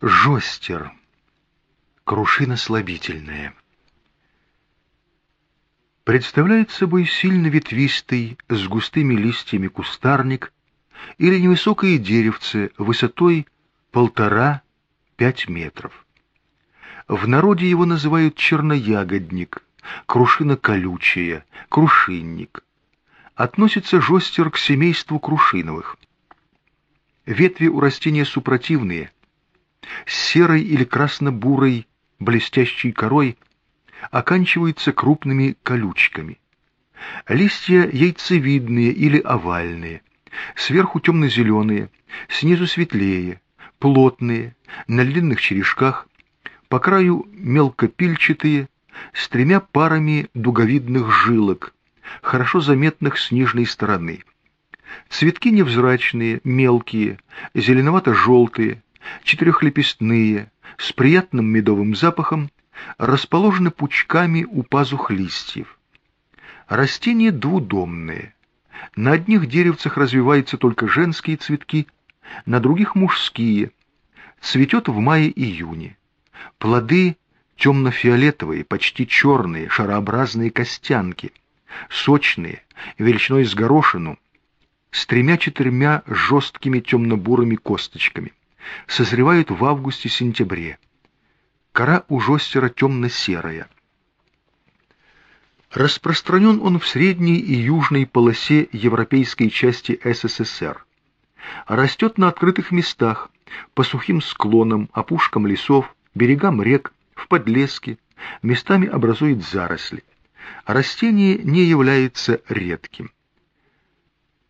Жостер. Крушина слабительная. Представляет собой сильно ветвистый, с густыми листьями кустарник или невысокое деревце высотой полтора-пять метров. В народе его называют черноягодник, крушина колючая, крушинник. Относится жостер к семейству крушиновых. Ветви у растения супротивные, с серой или красно-бурой блестящей корой, оканчиваются крупными колючками. Листья яйцевидные или овальные, сверху темно-зеленые, снизу светлее, плотные, на длинных черешках, по краю мелкопильчатые, с тремя парами дуговидных жилок, хорошо заметных с нижней стороны. Цветки невзрачные, мелкие, зеленовато-желтые, четырехлепестные, с приятным медовым запахом, расположены пучками у пазух листьев. Растения двудомные. На одних деревцах развиваются только женские цветки, на других мужские. Цветет в мае-июне. Плоды темно-фиолетовые, почти черные, шарообразные костянки, сочные, величиной с горошину, с тремя-четырьмя жесткими темно-бурыми косточками. Созревают в августе-сентябре. Кора у жостера темно-серая. Распространен он в средней и южной полосе европейской части СССР. Растет на открытых местах, по сухим склонам, опушкам лесов, берегам рек, в подлеске, местами образует заросли. Растение не является редким.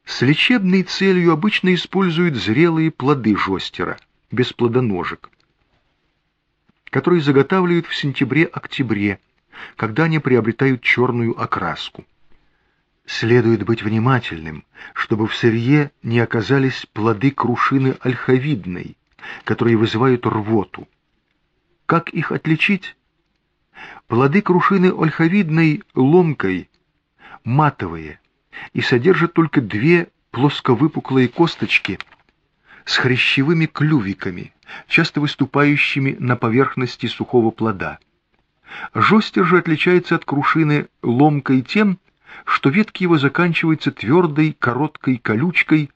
С лечебной целью обычно используют зрелые плоды жостера, без плодоножек, которые заготавливают в сентябре-октябре, когда они приобретают черную окраску. Следует быть внимательным, чтобы в сырье не оказались плоды крушины ольховидной, которые вызывают рвоту. Как их отличить? Плоды крушины ольховидной ломкой, матовые, и содержат только две плосковыпуклые косточки с хрящевыми клювиками, часто выступающими на поверхности сухого плода. Жостер же отличается от крушины ломкой тем, что ветки его заканчиваются твердой короткой колючкой,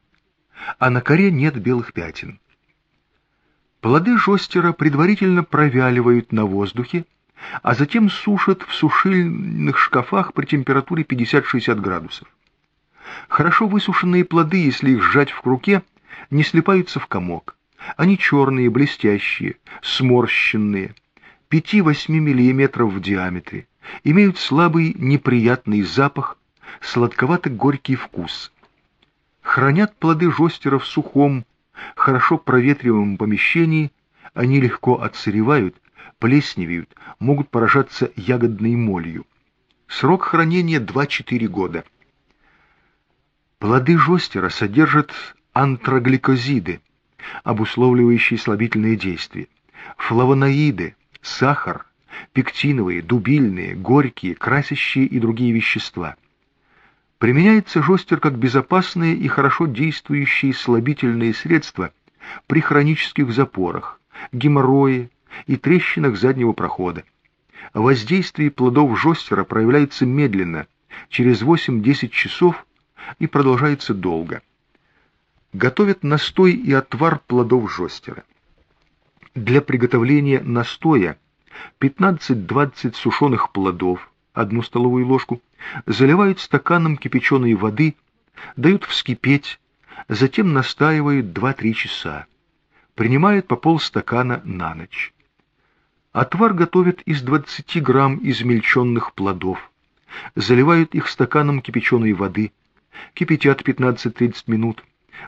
а на коре нет белых пятен. Плоды жостера предварительно провяливают на воздухе, а затем сушат в сушильных шкафах при температуре 50-60 градусов. Хорошо высушенные плоды, если их сжать в руке, не слипаются в комок. Они черные, блестящие, сморщенные, 5-8 мм в диаметре, имеют слабый неприятный запах, сладковато-горький вкус. Хранят плоды жостера в сухом, хорошо проветриваемом помещении, они легко отсыревают, плесневеют, могут поражаться ягодной молью. Срок хранения 2-4 года. Плоды жостера содержат антрогликозиды, обусловливающие слабительные действия, флавоноиды, сахар, пектиновые, дубильные, горькие, красящие и другие вещества. Применяется жостер как безопасное и хорошо действующее слабительное средство при хронических запорах, геморрое и трещинах заднего прохода. Воздействие плодов жостера проявляется медленно, через 8-10 часов и продолжается долго. Готовят настой и отвар плодов жостера. Для приготовления настоя 15-20 сушеных плодов, одну столовую ложку, заливают стаканом кипяченой воды, дают вскипеть, затем настаивают 2-3 часа. Принимают по полстакана на ночь. Отвар готовят из 20 грамм измельченных плодов. Заливают их стаканом кипяченой воды, кипятят 15-30 минут,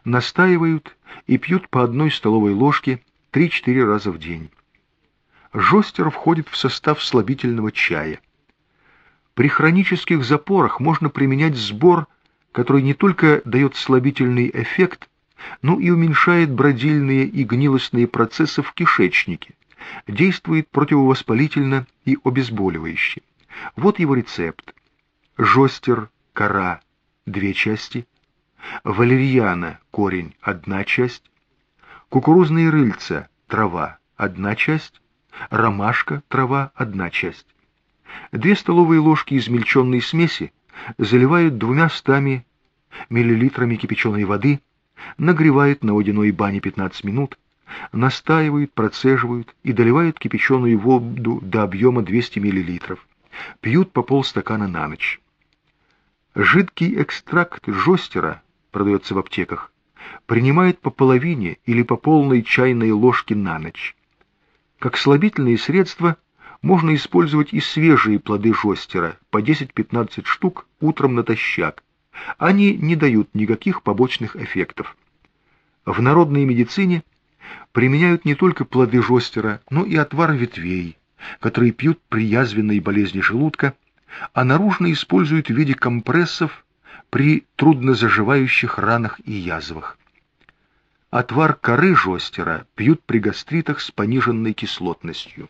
настаивают и пьют по одной столовой ложке 3-4 раза в день. Жостер входит в состав слабительного чая. При хронических запорах можно применять сбор, который не только дает слабительный эффект, но и уменьшает бродильные и гнилостные процессы в кишечнике, действует противовоспалительно и обезболивающе. Вот его рецепт. Жостер, кора – две части, валерьяна – корень – одна часть, кукурузные рыльца – трава – одна часть, ромашка, трава – одна часть. Две столовые ложки измельченной смеси заливают двумя стами миллилитрами кипяченой воды, нагревают на водяной бане 15 минут, настаивают, процеживают и доливают кипяченую воду до объема 200 мл. Пьют по полстакана на ночь. Жидкий экстракт жостера продается в аптеках, принимают по половине или по полной чайной ложке на ночь. Как слабительные средства можно использовать и свежие плоды жостера по 10-15 штук утром натощак. Они не дают никаких побочных эффектов. В народной медицине применяют не только плоды жостера, но и отвар ветвей, которые пьют при язвенной болезни желудка, а наружно используют в виде компрессов при труднозаживающих ранах и язвах. Отвар коры жостера пьют при гастритах с пониженной кислотностью.